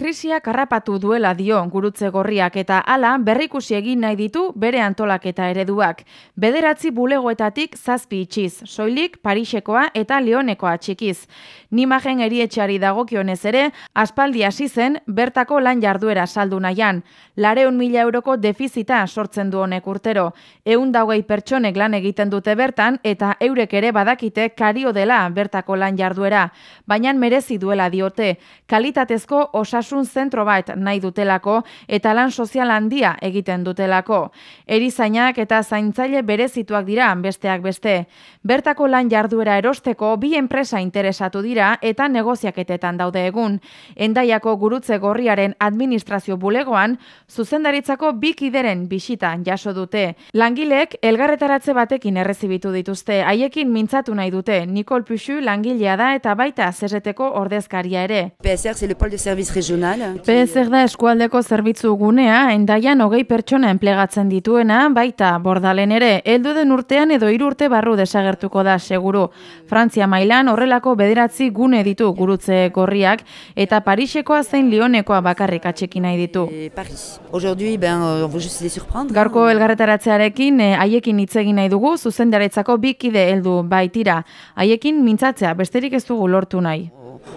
krisiak harrapatu duela dio gurutze gorriak eta hala berrikusi egin nahi ditu bere antolaketa ereduak. Bederatzi bulegoetatik zazpi itxiz, soilik Parisekoa eta Leonekoa txikiz. Nimagen erietxari dagokionez ere, aspaldi hasi zen bertako lan jarduera saldu nahian. Lareun mila euroko defizita sortzen du honek urtero. Eun daugei pertsonek lan egiten dute bertan eta eurek ere badakite kario dela bertako lan jarduera. Baina merezi duela diote. Kalitatezko osasun zentro bat nahi dutelako eta lan sozial handia egiten dutelako. Erizainak eta zaintzaile berezituak dira besteak beste. Bertako lan jarduera erosteko bi enpresa interesatu dira eta negoziaketetan daude egun. Endaiako gurutze gorriaren administrazio bulegoan, zuzendaritzako bikideren bisitan jaso dute. Langilek elgarretaratze batekin errezibitu dituzte, haiekin mintzatu nahi dute, Nikol Puxu langilea da eta baita zerreteko ordezkaria ere. PSR, c'est le pôle de service régional. PSR da eskualdeko zerbitzu gunea, endaian hogei pertsona enplegatzen dituena, baita bordalen ere, heldu den urtean edo hiru urte barru desagertuko da seguru. Frantzia mailan horrelako bederatzi gune ditu gurutze gorriak, eta Parisekoa zein Lionekoa bakarrik atxekin nahi ditu. Et Paris. Aujourd'hui, ben, euh, on veut juste les surprendre. Garko elgarretaratzearekin eh, haiekin hitz egin nahi dugu zuzendaretzako bikide heldu baitira. Haiekin mintzatzea besterik ez dugu lortu nahi.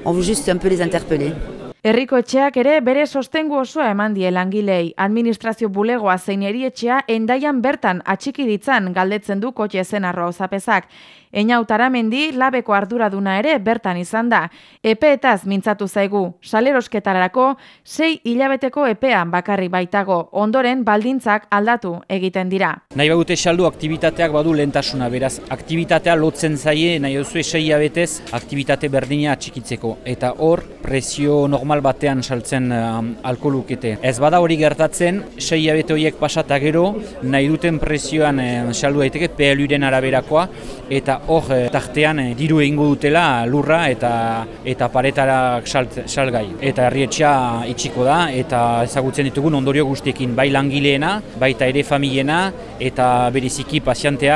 On veut juste un peu les interpeller. Herriko etxeak ere bere sostengu osoa eman die langilei. Administrazio bulegoa zein erietxea endaian bertan atxiki ditzan galdetzen du kotxe zen arroa zapezak. Eina utaramendi labeko arduraduna ere bertan izan da. Epeetaz mintzatu zaigu. Salerosketarako sei hilabeteko epean bakarri baitago. Ondoren baldintzak aldatu egiten dira. Nahi bagute saldu aktibitateak badu lehentasuna, beraz, aktibitatea lotzen zaie, nahi duzu esei abetez, aktibitate berdina atxikitzeko. Eta hor, presio normal batean saltzen um, alkolukete. Ez bada hori gertatzen, sei abete horiek pasata gero, nahi duten presioan eh, saldu daiteke PLUren araberakoa, eta hor eh, tartean eh, diru egingo dutela lurra eta eta paretarak salt, salgai. Eta herrietxea itxiko da, eta ezagutzen ditugun ondorio guztiekin, bai langileena, baita ere familiena, eta bereziki pazienteak